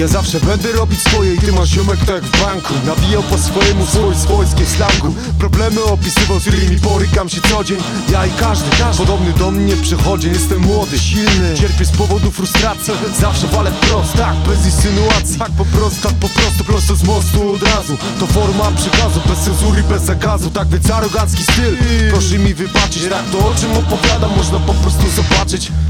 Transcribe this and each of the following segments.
Ja zawsze będę robić swoje i ty masz ziomek tak w banku. Nawijał po swojemu swój swojskie slangu Problemy opisywał, z którymi borykam się co dzień. Ja i każdy, każdy podobny do mnie przychodzi. Jestem młody, silny, cierpię z powodu frustracji. Zawsze walę wprost, tak, bez insynuacji. Tak po prostu, tak po prostu, prosto z mostu od razu. To forma przekazu, bez cenzury, bez zakazu. Tak więc arogancki styl, proszę mi wybaczyć Tak to o czym opowiadam, można po prostu zobaczyć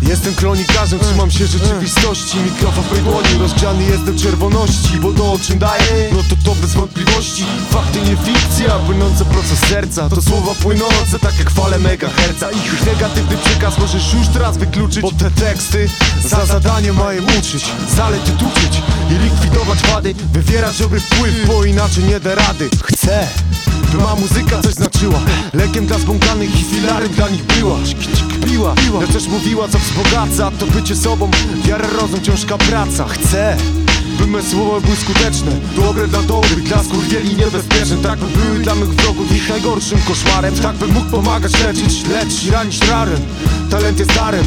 Jestem kronikarzem, trzymam się rzeczywistości. Mikrofon w dłoni, rozgrzany jestem czerwoności Bo to o czym daję, no to to bez wątpliwości. Fakty nie fikcja, płynące z serca. To słowa płynące, tak jak fale megaherca. Ich negatywny przekaz możesz już teraz wykluczyć Bo te teksty za zadanie mają uczyć Zalety tuczyć i likwidować wady. Wywierać dobry wpływ, bo inaczej nie da rady. Chcę by ma muzyka coś znaczyła Lekiem dla zbłąkanych i filarem dla nich była. Piła, piła, lecz też mówiła co wzbogaca To bycie sobą, wiara, rozum, ciężka praca. Chcę by me słowa były skuteczne. Dobre dla dobrych, dla skurwieli niebezpieczne. Tak by były dla mych wrogów ich najgorszym koszmarem. Tak bym mógł pomagać leczyć, leczyć ranić rarem. Talent jest darem,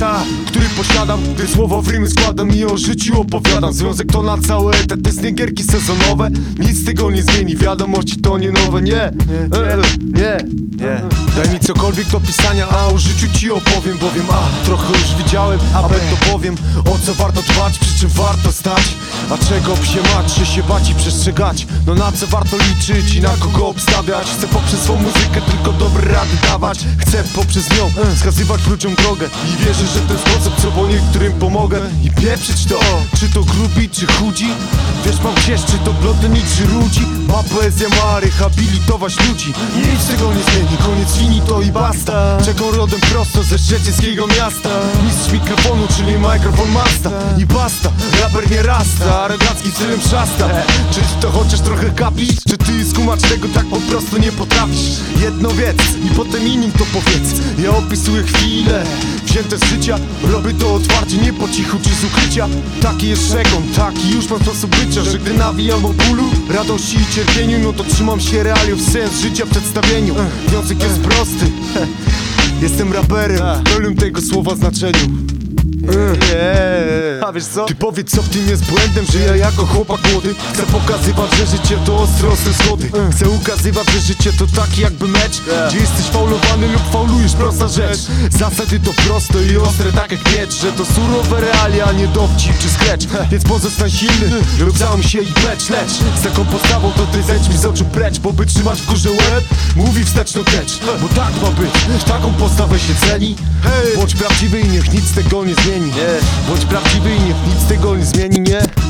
który posiadam Gdy słowa w rymy składam i o życiu opowiadam. Związek to na całe etatyczne gierki sezonowe. Nic z tego nie zmieni, wiadomości to nie nowe. Nie, nie, nie, nie. Daj mi cokolwiek do pisania, a o życiu ci opowiem Bowiem a, trochę już widziałem, a B to powiem O co warto dbać, przy czym warto stać. A czego się mać, że się bać i przestrzegać? No na co warto liczyć i na kogo obstawiać? Chcę poprzez swą muzykę tylko dobre rady dawać. Chcę poprzez nią wskazywać ludziom drogę I wierzę, że ten sposób co po niektórym pomogę I pieprzyć to, czy to grubi, czy chudzi? Wiesz mam gdzieś, czy to blondyn, czy ludzi Ma poezja, ma rehabilitować ludzi. Nic tego nie zmieni, koniec finito i basta. Czego rodem prosto ze szczecińskiego miasta. Mistrz mikrofonu, czyli mikrofon masta. I basta, raper nie rasta Arogancki stylem szasta Czy to chociaż trochę kapisz? Czy ty skumacz tego tak po prostu nie potrafisz? Jedno wiedz i potem innym to powiedz. Ja opisuję chwile wzięte z życia Robię to otwarcie, nie po cichu czy z ukrycia. Taki jest szekon, taki już mam sposób bycia Że gdy nawijam o bólu, radości i cierpieniu No to trzymam się realiów, sens życia w przedstawieniu. Wniosek jest prosty. Jestem raperem w pełnym tego słowa znaczeniu A wiesz co? Ty powiedz co w tym jest błędem, że ja jako chłopak młody Chcę pokazywać, że życie to ostre, ostre schody. Chcę ukazywać, że życie to taki jakby mecz Gdzie jesteś faulowany lub faulujesz, prosta rzecz. Zasady to proste i ostre tak jak miecz Że to surowe realia, nie dowcip czy skrecz. Więc pozostań silny lub się i plecz Lecz. Z taką postawą to ty zejdź mi z oczu precz Bo by trzymać w górze łeb, mówi wsteczno tecz Bo tak ma być, taką postawę się ceni. Bądź prawdziwy i niech nic tego nie zmieni. Bądź prawdziwy i niech nic tego nie zmieni, nie?